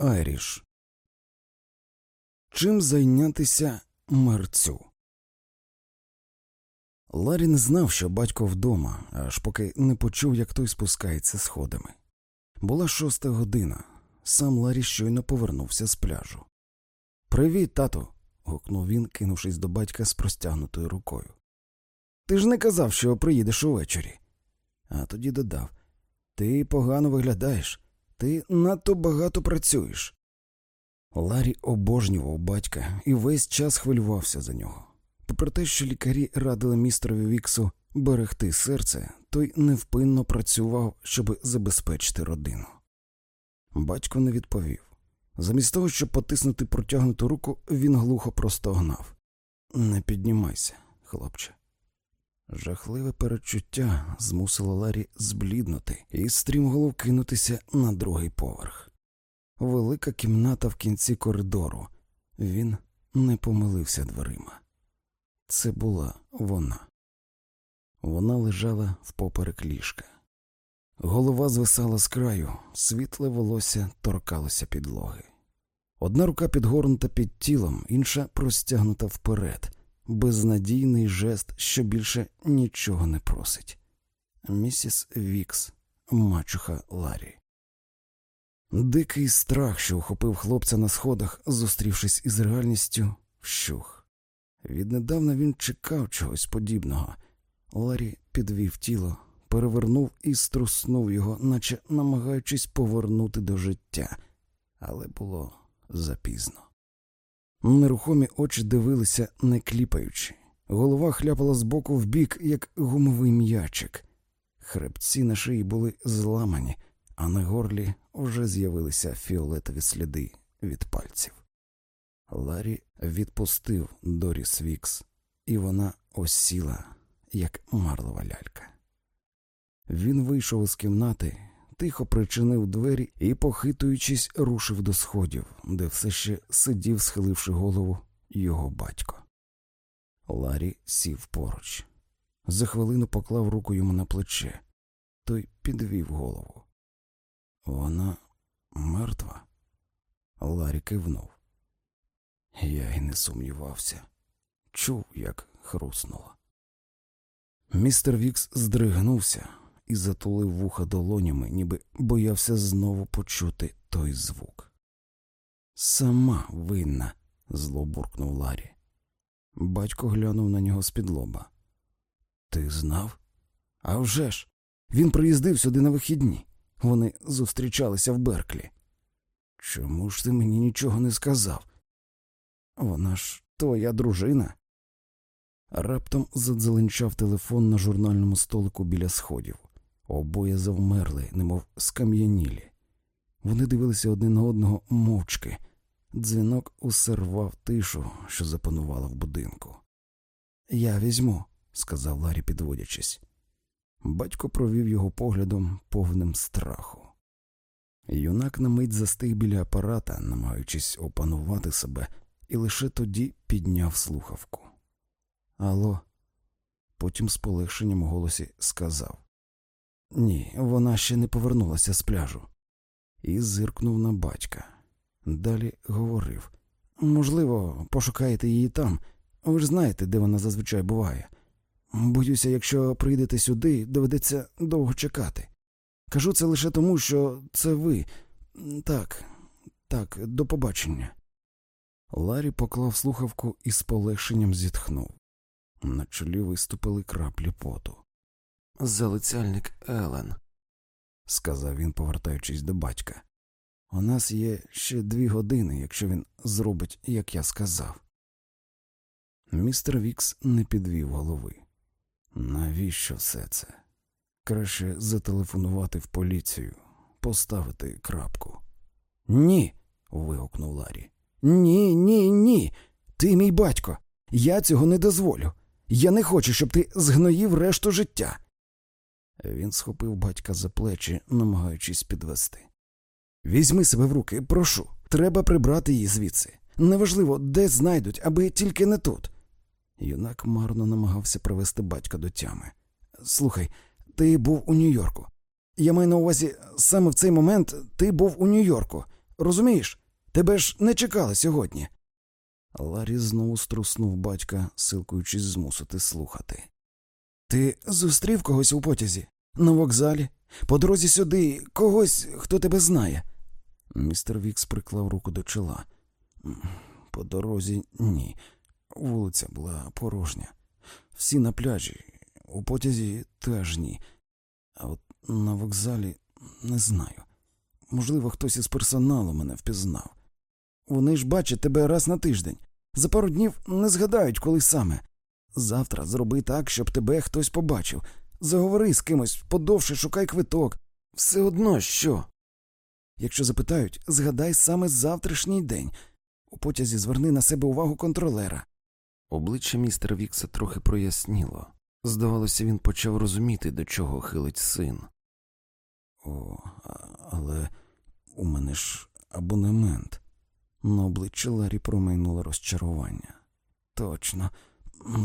Айріш. Чим зайнятися мерцю? Ларі не знав, що батько вдома, аж поки не почув, як той спускається сходами. Була шоста година. Сам Ларі щойно повернувся з пляжу. Привіт, тату. гукнув він, кинувшись до батька з простягнутою рукою. Ти ж не казав, що приїдеш увечері. А тоді додав Ти погано виглядаєш, ти надто багато працюєш. Ларі обожнював батька і весь час хвилювався за нього. Попри те, що лікарі радили містерові Віксу берегти серце, той невпинно працював, щоб забезпечити родину. Батько не відповів. Замість того, щоб потиснути протягнуту руку, він глухо простогнав Не піднімайся, хлопче. Жахливе перечуття змусило Ларі збліднути і стрімголов кинутися на другий поверх. Велика кімната в кінці коридору. Він не помилився дверима. Це була вона. Вона лежала впоперек ліжка. Голова звисала з краю, світле волосся торкалося підлоги. Одна рука підгорнута під тілом, інша простягнута вперед, безнадійний жест, що більше нічого не просить. Місіс Вікс, мачуха Ларі. Дикий страх, що охопив хлопця на сходах, зустрівшись із реальністю, вщух. Віднедавна він чекав чогось подібного. Ларі підвів тіло, перевернув і струснув його, наче намагаючись повернути до життя, але було запізно. Нерухомі очі дивилися, не кліпаючи, голова хляпала з боку в бік, як гумовий м'ячик. Хребці на шиї були зламані, а на горлі вже з'явилися фіолетові сліди від пальців. Ларі відпустив Доріс Вікс, і вона осіла, як марлова лялька. Він вийшов із кімнати, тихо причинив двері і, похитуючись, рушив до сходів, де все ще сидів, схиливши голову, його батько. Ларі сів поруч. За хвилину поклав руку йому на плече, той підвів голову. Вона мертва. Ларі кивнув. Я й не сумнівався, чув, як хруснуло. Містер Вікс здригнувся і затулив вуха долонями, ніби боявся знову почути той звук. Сама винна, зло буркнув Ларі. Батько глянув на нього з-під лоба. Ти знав? «А вже ж! Він приїздив сюди на вихідні. Вони зустрічалися в Берклі. Чому ж ти мені нічого не сказав? Вона ж твоя дружина. Раптом задзеленчав телефон на журнальному столику біля сходів. Обоє завмерли, немов скам'янілі. Вони дивилися один на одного мовчки. Дзвінок усервав тишу, що запанувала в будинку. Я візьму, сказав Ларі, підводячись. Батько провів його поглядом повним страху. Юнак на мить застиг біля апарата, намагаючись опанувати себе, і лише тоді підняв слухавку. Алло, потім з полегшенням у голосі сказав Ні, вона ще не повернулася з пляжу. І зиркнув на батька. Далі говорив можливо, пошукаєте її там. Ви ж знаєте, де вона зазвичай буває. Боюся, якщо прийдете сюди, доведеться довго чекати. Кажу це лише тому, що це ви. Так, так, до побачення. Ларі поклав слухавку і з полегшенням зітхнув. На чолі виступили краплі поту. Залицяльник Елен, сказав він, повертаючись до батька. У нас є ще дві години, якщо він зробить, як я сказав. Містер Вікс не підвів голови. Навіщо все це? Краще зателефонувати в поліцію, поставити крапку. Ні. вигукнув Ларі. Ні, ні, ні. Ти мій батько. Я цього не дозволю. Я не хочу, щоб ти згноїв решту життя. Він схопив батька за плечі, намагаючись підвести. Візьми себе в руки, прошу. Треба прибрати її звідси. Неважливо, де знайдуть, аби тільки не тут. Юнак марно намагався привести батька до тями. Слухай, ти був у Нью-Йорку. Я маю на увазі, саме в цей момент ти був у Нью-Йорку. Розумієш? Тебе ж не чекали сьогодні. Ларі знову струснув батька, силкуючись змусити слухати. Ти зустрів когось у потязі? На вокзалі? По дорозі сюди когось, хто тебе знає. Містер Вікс приклав руку до чола. По дорозі ні. Вулиця була порожня. Всі на пляжі, у потязі теж ні. А от на вокзалі не знаю. Можливо, хтось із персоналу мене впізнав. Вони ж бачать тебе раз на тиждень. За пару днів не згадають, коли саме. Завтра зроби так, щоб тебе хтось побачив. Заговори з кимось, подовше шукай квиток. Все одно що. Якщо запитають, згадай саме завтрашній день. У потязі зверни на себе увагу контролера. Обличчя містера Вікса трохи проясніло. Здавалося, він почав розуміти, до чого хилить син. О, але у мене ж абонемент. На обличчі Ларі промайнуло розчарування. Точно,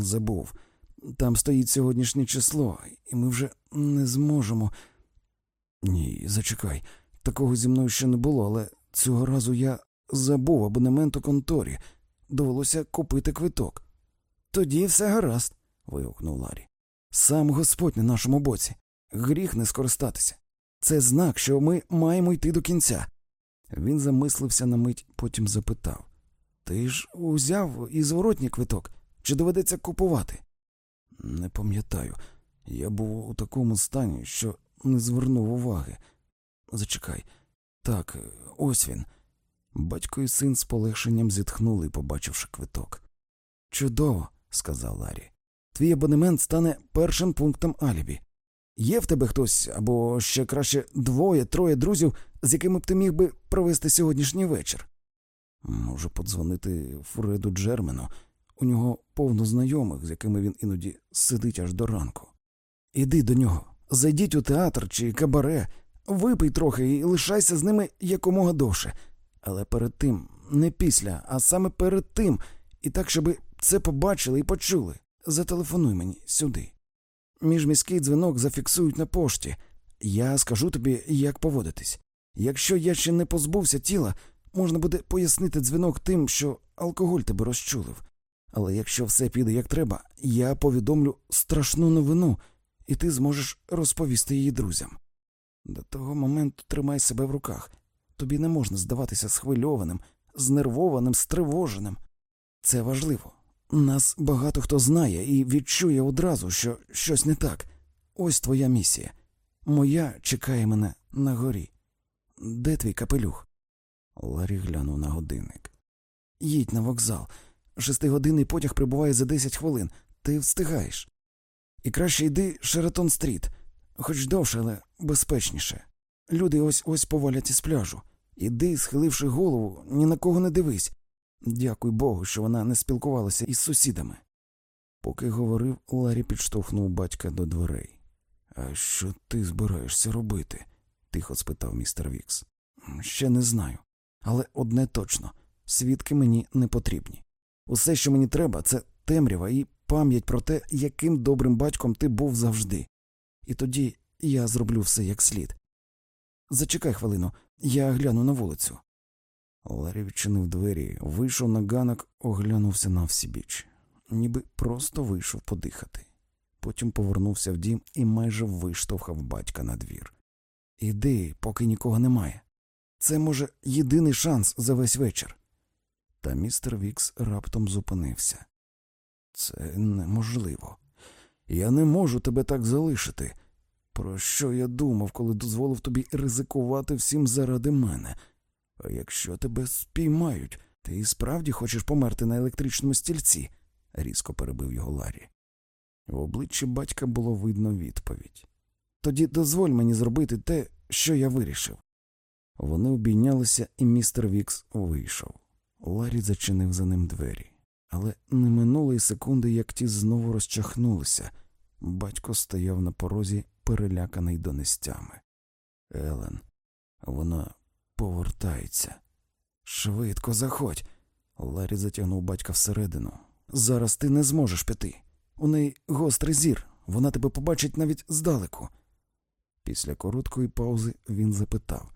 забув. Там стоїть сьогоднішнє число, і ми вже не зможемо. Ні, зачекай, такого зі мною ще не було, але цього разу я забув абонемент у конторі. Довелося купити квиток. Тоді все гаразд, вигукнув Ларі. Сам Господь на нашому боці. Гріх не скористатися. Це знак, що ми маємо йти до кінця. Він замислився на мить, потім запитав Ти ж узяв і зворотній квиток, чи доведеться купувати? Не пам'ятаю. Я був у такому стані, що не звернув уваги. Зачекай. Так, ось він. Батько і син з полегшенням зітхнули, побачивши квиток. Чудово, сказав Ларі. Твій абонемент стане першим пунктом алібі. Є в тебе хтось або ще краще двоє, троє друзів, з якими б ти міг би провести сьогоднішній вечір? Можу подзвонити Фреду Джермену. У нього повно знайомих, з якими він іноді сидить аж до ранку. Іди до нього, зайдіть у театр чи кабаре, випий трохи і лишайся з ними якомога довше. Але перед тим, не після, а саме перед тим, і так, щоби це побачили і почули. Зателефонуй мені сюди. Міжміський дзвінок зафіксують на пошті. Я скажу тобі, як поводитись. Якщо я ще не позбувся тіла, можна буде пояснити дзвінок тим, що алкоголь тебе розчулив. Але якщо все піде як треба, я повідомлю страшну новину, і ти зможеш розповісти її друзям. До того моменту тримай себе в руках. Тобі не можна здаватися схвильованим, знервованим, стривоженим. Це важливо. Нас багато хто знає і відчує одразу, що щось не так. Ось твоя місія. Моя чекає мене на горі. Де твій капелюх? Ларі глянув на годинник. Їдь на вокзал. Шестигодинний потяг прибуває за 10 хвилин. Ти встигаєш. І краще йди Шератон стріт, хоч довше, але безпечніше. Люди ось ось повалять із пляжу. Іди, схиливши голову, ні на кого не дивись. Дякуй Богу, що вона не спілкувалася із сусідами. Поки говорив, Ларі підштовхнув батька до дверей. А що ти збираєшся робити? тихо спитав містер Вікс. Ще не знаю. Але одне точно свідки мені не потрібні. Усе, що мені треба, це темрява і пам'ять про те, яким добрим батьком ти був завжди. І тоді я зроблю все як слід. Зачекай хвилину, я гляну на вулицю. Ларі відчинив двері, вийшов на ганок, оглянувся на всібіч, ніби просто вийшов подихати. Потім повернувся в дім і майже виштовхав батька на двір. Іди, поки нікого немає. Це, може, єдиний шанс за весь вечір. Та містер Вікс раптом зупинився. Це неможливо. Я не можу тебе так залишити. Про що я думав, коли дозволив тобі ризикувати всім заради мене? А якщо тебе спіймають, ти і справді хочеш померти на електричному стільці? різко перебив його Ларі. В обличчі батька було видно відповідь. Тоді дозволь мені зробити те, що я вирішив. Вони обійнялися, і містер Вікс вийшов. Ларі зачинив за ним двері, але не минуло й секунди, як ті знову розчахнулися. Батько стояв на порозі, переляканий до нестями. Елен, вона повертається. Швидко заходь. Ларі затягнув батька всередину. Зараз ти не зможеш піти. У неї гострий зір, вона тебе побачить навіть здалеку. Після короткої паузи він запитав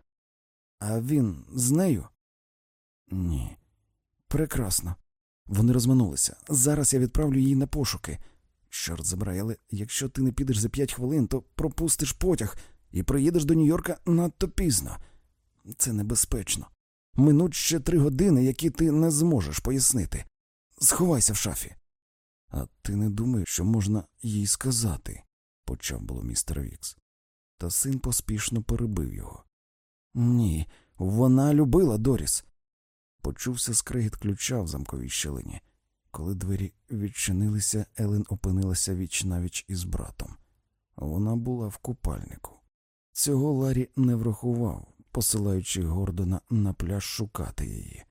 А він з нею? Ні. Прекрасно. Вони розминулися. Зараз я відправлю її на пошуки. Чорт забирай, але якщо ти не підеш за п'ять хвилин, то пропустиш потяг і приїдеш до Нью-Йорка надто пізно. Це небезпечно. Минуть ще три години, які ти не зможеш пояснити. Сховайся в шафі. А ти не думаєш, що можна їй сказати, почав було містер Вікс. Та син поспішно перебив його. Ні, вона любила Доріс. Почувся скригіт ключа в замковій щелині. Коли двері відчинилися, Елен опинилася віч-на-віч із братом. Вона була в купальнику. Цього Ларі не врахував, посилаючи Гордона на пляж шукати її.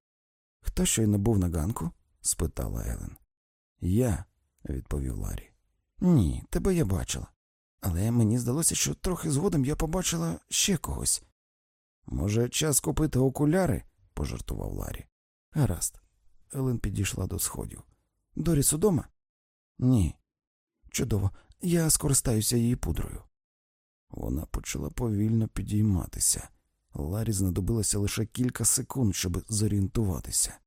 Хто щойно був на ганку? спитала Елен. Я, відповів Ларі. Ні, тебе я бачила. Але мені здалося, що трохи згодом я побачила ще когось. Може, час купити окуляри? Пожартував Ларі. Гаразд. Елен підійшла до сходів. Доріс удома? Ні. Чудово. Я скористаюся її пудрою. Вона почала повільно підійматися. Ларі знадобилося лише кілька секунд, щоб зорієнтуватися.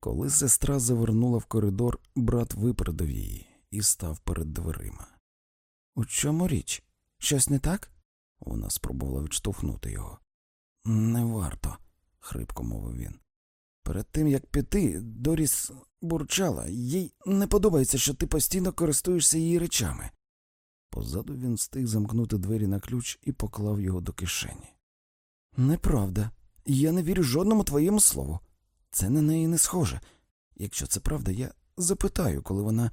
Коли сестра завернула в коридор, брат випередив її і став перед дверима. У чому річ? Щось не так? Вона спробувала відштовхнути його. Не варто, хрипко мовив він. Перед тим як піти, Доріс бурчала, їй не подобається, що ти постійно користуєшся її речами. Позаду він встиг замкнути двері на ключ і поклав його до кишені. Неправда. Я не вірю жодному твоєму слову. Це на неї не схоже. Якщо це правда, я запитаю, коли вона.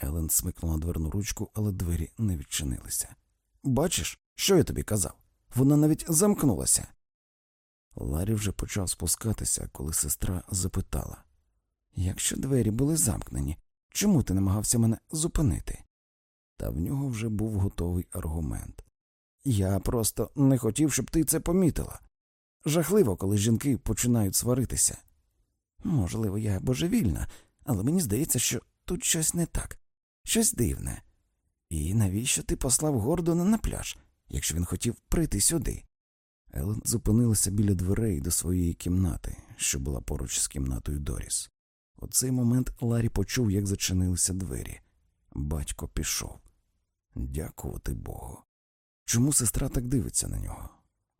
Елен смикнула дверну ручку, але двері не відчинилися. Бачиш, що я тобі казав? Вона навіть замкнулася. Ларі вже почав спускатися, коли сестра запитала Якщо двері були замкнені, чому ти намагався мене зупинити? Та в нього вже був готовий аргумент. Я просто не хотів, щоб ти це помітила. Жахливо, коли жінки починають сваритися. Можливо, я божевільна, але мені здається, що тут щось не так, щось дивне. І навіщо ти послав Гордона на пляж, якщо він хотів прийти сюди? Елен зупинилася біля дверей до своєї кімнати, що була поруч з кімнатою Доріс. У цей момент Ларі почув, як зачинилися двері. Батько пішов. Дякувати Богу. Чому сестра так дивиться на нього?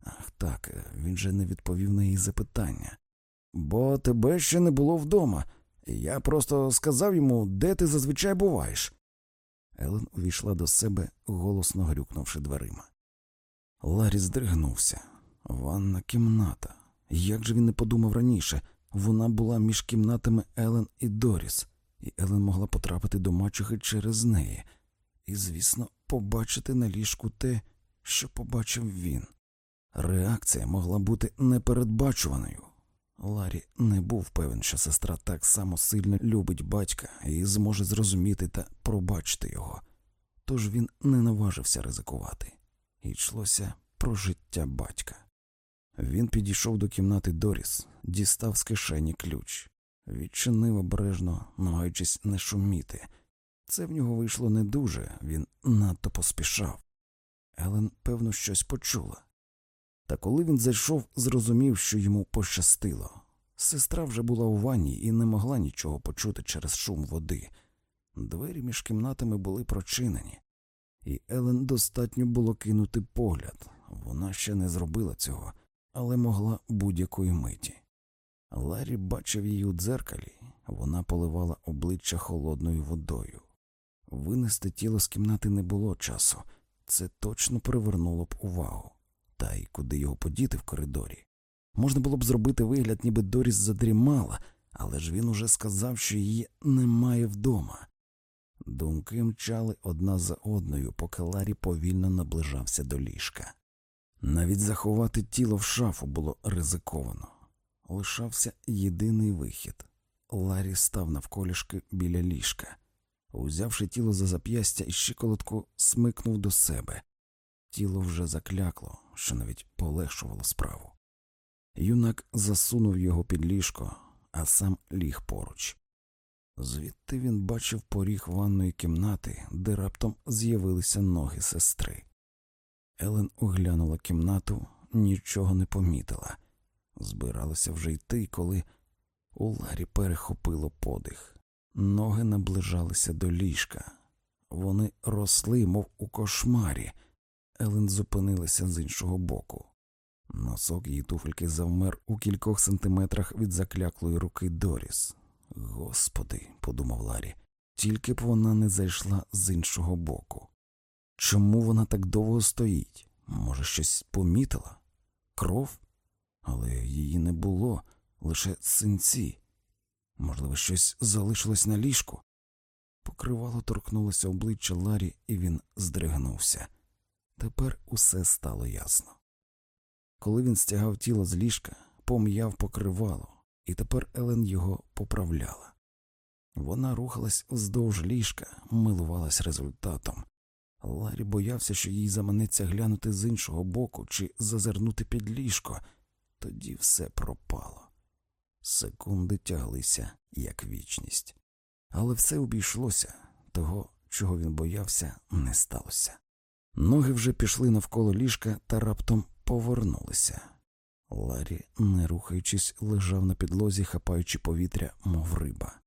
Ах так, він же не відповів на її запитання. Бо тебе ще не було вдома. Я просто сказав йому, де ти зазвичай буваєш. Елен увійшла до себе, голосно грюкнувши дверима. Ларі здригнувся. Ванна кімната. Як же він не подумав раніше, вона була між кімнатами Елен і Доріс, і Елен могла потрапити до мачухи через неї, і, звісно, побачити на ліжку те, що побачив він. Реакція могла бути непередбачуваною. Ларі не був певен, що сестра так само сильно любить батька і зможе зрозуміти та пробачити його, тож він не наважився ризикувати. І йшлося про життя батька. Він підійшов до кімнати Доріс, дістав з кишені ключ, відчинив обережно, намагаючись не шуміти. Це в нього вийшло не дуже, він надто поспішав. Елен, певно, щось почула. Та коли він зайшов, зрозумів, що йому пощастило. Сестра вже була у ванні і не могла нічого почути через шум води. Двері між кімнатами були прочинені, і Елен достатньо було кинути погляд. Вона ще не зробила цього, але могла будь-якої миті. Ларі бачив її у дзеркалі, вона поливала обличчя холодною водою. Винести тіло з кімнати не було часу, це точно привернуло б увагу. Та й куди його подіти в коридорі. Можна було б зробити вигляд, ніби Доріс задрімала, але ж він уже сказав, що її немає вдома. Думки мчали одна за одною, поки Ларі повільно наближався до ліжка. Навіть заховати тіло в шафу було ризиковано. Лишався єдиний вихід. Ларі став навколішки біля ліжка. Узявши тіло за зап'ястя і щиколотку, смикнув до себе. Тіло вже заклякло, що навіть полегшувало справу. Юнак засунув його під ліжко, а сам ліг поруч. Звідти він бачив поріг ванної кімнати, де раптом з'явилися ноги сестри. Елен оглянула кімнату, нічого не помітила, Збиралося вже йти, коли у Ларі перехопило подих. Ноги наближалися до ліжка. Вони росли, мов у кошмарі. Елен зупинилася з іншого боку. Носок її туфельки завмер у кількох сантиметрах від закляклої руки Доріс. Господи, подумав Ларі, тільки б вона не зайшла з іншого боку. Чому вона так довго стоїть? Може, щось помітила? Кров? Але її не було, лише синці. Можливо, щось залишилось на ліжку. Покривало торкнулося обличчя Ларі, і він здригнувся. Тепер усе стало ясно. Коли він стягав тіло з ліжка, пом'яв покривало, і тепер Елен його поправляла. Вона рухалась вздовж ліжка, милувалась результатом. Ларі боявся, що їй заманеться глянути з іншого боку чи зазирнути під ліжко, тоді все пропало. Секунди тяглися, як вічність. Але все обійшлося, того, чого він боявся, не сталося. Ноги вже пішли навколо ліжка та раптом повернулися. Ларі, не рухаючись, лежав на підлозі, хапаючи повітря, мов риба.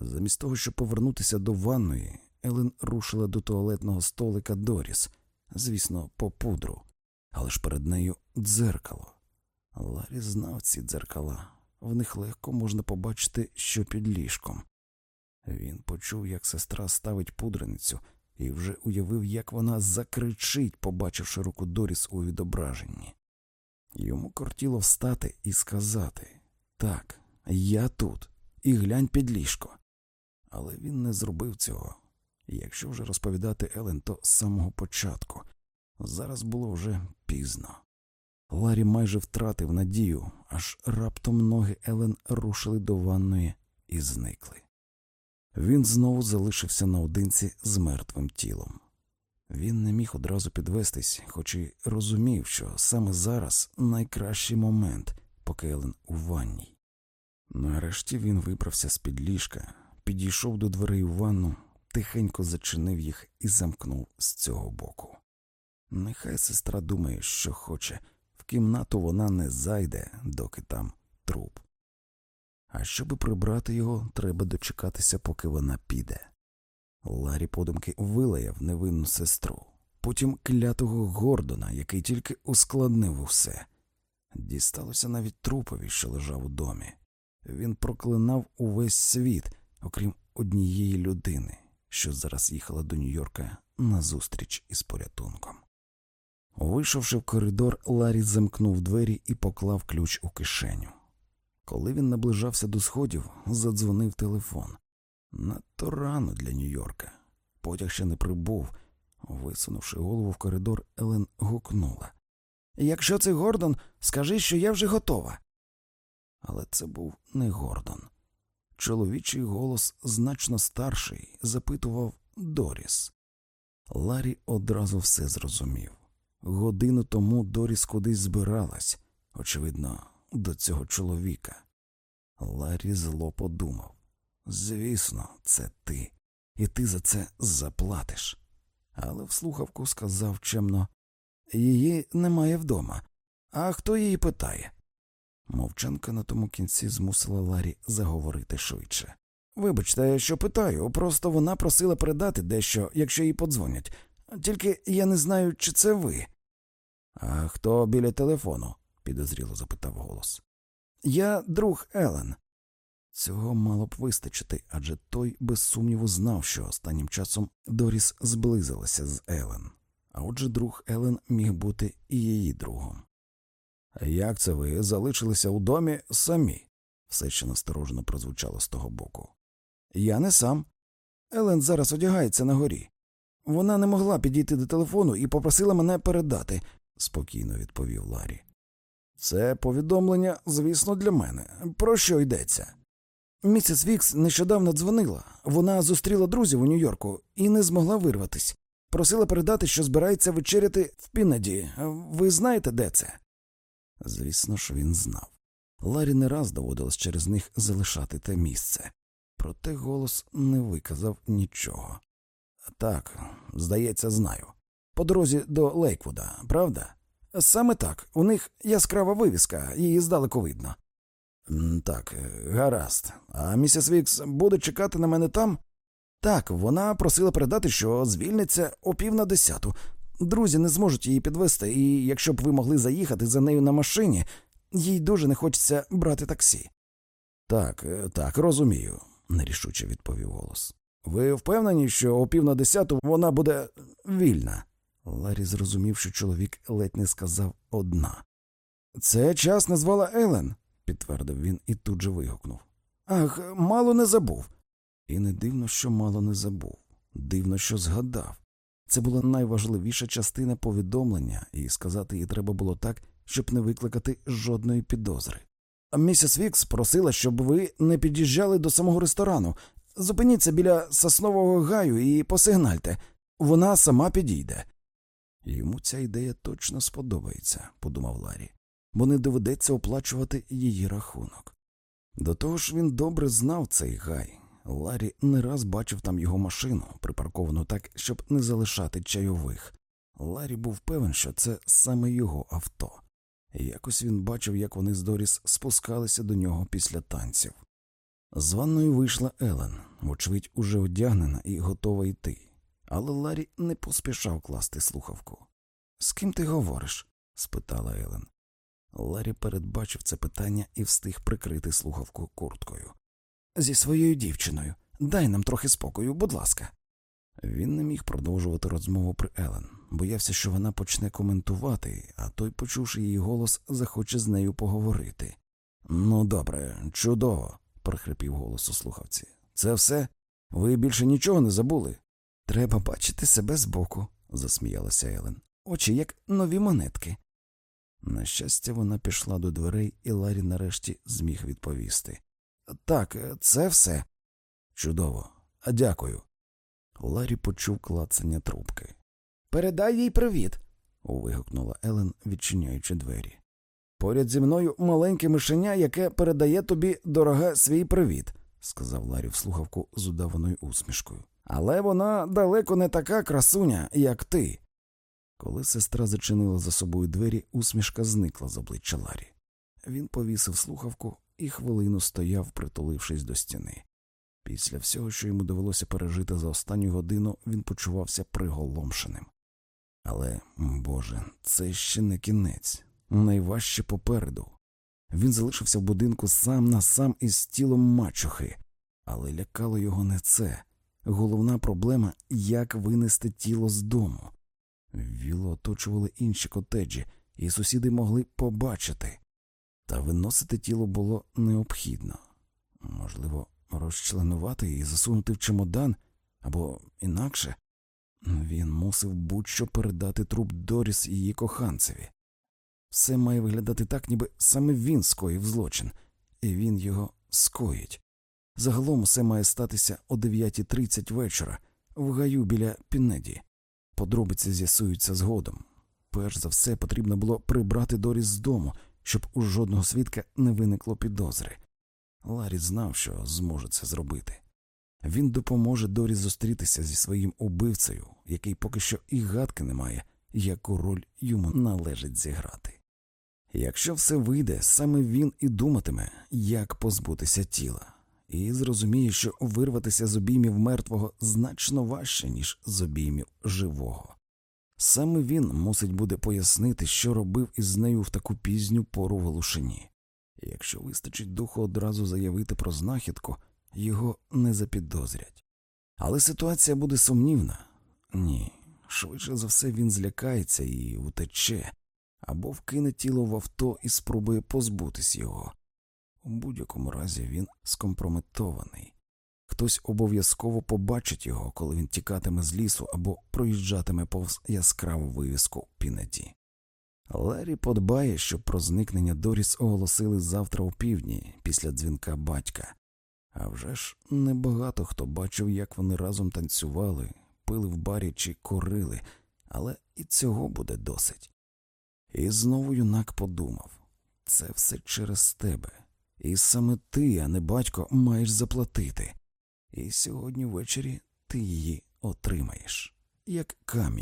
Замість того, щоб повернутися до ванної, Елен рушила до туалетного столика Доріс, звісно, по пудру, але ж перед нею дзеркало. Ларі знав ці дзеркала, в них легко можна побачити, що під ліжком. Він почув, як сестра ставить пудреницю, і вже уявив, як вона закричить, побачивши руку Доріс у відображенні. Йому кортіло встати і сказати так, я тут, і глянь під ліжко. Але він не зробив цього. Якщо вже розповідати Елен, то з самого початку. Зараз було вже пізно. Ларі майже втратив надію, аж раптом ноги Елен рушили до ванної і зникли. Він знову залишився наодинці з мертвим тілом. Він не міг одразу підвестись, хоч і розумів, що саме зараз найкращий момент, поки Елен у ванній. Нарешті він вибрався з під ліжка, підійшов до дверей у ванну, тихенько зачинив їх і замкнув з цього боку. Нехай сестра думає, що хоче, в кімнату вона не зайде, доки там труп. А щоби прибрати його, треба дочекатися, поки вона піде. Ларі подумки вилаяв невинну сестру, потім клятого Гордона, який тільки ускладнив усе. Дісталося навіть трупові, що лежав у домі. Він проклинав увесь світ, окрім однієї людини, що зараз їхала до Нью-Йорка на зустріч із порятунком. Вийшовши в коридор, Ларі замкнув двері і поклав ключ у кишеню. Коли він наближався до сходів, задзвонив телефон. Надто рано для Нью-Йорка. Потяг ще не прибув. Висунувши голову в коридор, Елен гукнула. Якщо це Гордон, скажи, що я вже готова. Але це був не Гордон. Чоловічий голос значно старший, запитував Доріс. Ларі одразу все зрозумів. Годину тому Доріс кудись збиралась, очевидно, до цього чоловіка. Ларі зло подумав звісно, це ти, і ти за це заплатиш. Але в слухавку сказав чемно її немає вдома. А хто її питає? Мовчанка на тому кінці змусила Ларі заговорити швидше. Вибачте, що питаю, просто вона просила передати дещо, якщо їй подзвонять. Тільки я не знаю, чи це ви. А хто біля телефону? підозріло запитав голос. Я друг Елен. Цього мало б вистачити, адже той без сумніву знав, що останнім часом Доріс зблизилася з Елен, а отже, друг Елен міг бути і її другом. Як це ви залишилися у домі самі? все ще насторожено прозвучало з того боку. Я не сам. Елен зараз одягається нагорі. Вона не могла підійти до телефону і попросила мене передати, спокійно відповів Ларі. Це повідомлення, звісно, для мене. Про що йдеться? Місіс Вікс нещодавно дзвонила. Вона зустріла друзів у Нью-Йорку і не змогла вирватись. Просила передати, що збирається вечеряти в Пінаді. Ви знаєте, де це? Звісно ж, він знав. Ларі не раз доводилось через них залишати те місце, проте голос не виказав нічого. Так, здається, знаю. По дорозі до Лейквуда, правда? Саме так, у них яскрава вивіска, її здалеку видно. Так, е, гаразд. А місіс Вікс буде чекати на мене там? Так, вона просила передати, що звільниться о пів на десяту. Друзі не зможуть її підвести, і якщо б ви могли заїхати за нею на машині, їй дуже не хочеться брати таксі. Так, е, так, розумію, нерішуче відповів голос. Ви впевнені, що о пів на десяту вона буде вільна? Ларі зрозумів, що чоловік ледь не сказав одна. Це час назвала Елен, підтвердив він і тут же вигукнув. Ах, мало не забув. І не дивно, що мало не забув. Дивно, що згадав. Це була найважливіша частина повідомлення, і сказати їй треба було так, щоб не викликати жодної підозри. Місіс Вікс просила, щоб ви не під'їжджали до самого ресторану. Зупиніться біля соснового гаю і посигнальте. Вона сама підійде. Йому ця ідея точно сподобається, подумав Ларі, бо не доведеться оплачувати її рахунок. До того ж він добре знав цей гай. Ларі не раз бачив там його машину, припарковану так, щоб не залишати чайових. Ларі був певен, що це саме його авто. Якось він бачив, як вони з Доріс спускалися до нього після танців. З ванною вийшла Елен, вочевидь, уже одягнена і готова йти. Але Ларі не поспішав класти слухавку. З ким ти говориш? спитала Елен. Ларі передбачив це питання і встиг прикрити слухавку курткою. Зі своєю дівчиною. Дай нам трохи спокою, будь ласка. Він не міг продовжувати розмову при Елен, боявся, що вона почне коментувати, а той, почувши її голос, захоче з нею поговорити. Ну, добре, чудово, прохрипів голос у слухавці. Це все? Ви більше нічого не забули? Треба бачити себе збоку, засміялася Елен. Очі як нові монетки. На щастя, вона пішла до дверей, і Ларі нарешті зміг відповісти. Так, це все. Чудово. Дякую. Ларі почув клацання трубки. Передай їй привіт. вигукнула Елен, відчиняючи двері. Поряд зі мною маленьке мишеня, яке передає тобі, дорога, свій привіт, сказав Ларі в слухавку з удаваною усмішкою. Але вона далеко не така красуня, як ти. Коли сестра зачинила за собою двері, усмішка зникла з обличчя Ларі. Він повісив слухавку і хвилину стояв, притулившись до стіни. Після всього, що йому довелося пережити за останню годину, він почувався приголомшеним. Але, Боже, це ще не кінець, найважче попереду. Він залишився в будинку сам на сам із тілом мачухи, але лякало його не це. Головна проблема як винести тіло з дому. Віло оточували інші котеджі, і сусіди могли побачити. Та виносити тіло було необхідно. Можливо, розчленувати і засунути в чемодан або інакше. Він мусив будь-що передати труп Доріс її коханцеві. Все має виглядати так, ніби саме він скоїв злочин, і він його скоїть. Загалом усе має статися о 9.30 вечора в гаю біля Піннеді. Подробиці з'ясуються згодом. Перш за все потрібно було прибрати Доріс з дому, щоб у жодного свідка не виникло підозри. Ларі знав, що зможе це зробити. Він допоможе Дорі зустрітися зі своїм убивцею, який поки що і гадки не має, яку роль йому належить зіграти. Якщо все вийде, саме він і думатиме, як позбутися тіла, і зрозуміє, що вирватися з обіймів мертвого значно важче, ніж з обіймів живого. Саме він мусить буде пояснити, що робив із нею в таку пізню пору в Лушині. Якщо вистачить духу одразу заявити про знахідку, його не запідозрять. Але ситуація буде сумнівна. Ні, швидше за все він злякається і утече, або вкине тіло в авто і спробує позбутись його. У будь-якому разі він скомпрометований. Хтось обов'язково побачить його, коли він тікатиме з лісу або проїжджатиме повз яскраву вивіску Пінеті. Ларі подбає, щоб про зникнення Доріс оголосили завтра у півдні після дзвінка батька. А вже ж небагато хто бачив, як вони разом танцювали, пили в барі чи курили, але і цього буде досить. І знову юнак подумав це все через тебе, і саме ти, а не батько, маєш заплатити. І сьогодні ввечері ти її отримаєш, як камінь.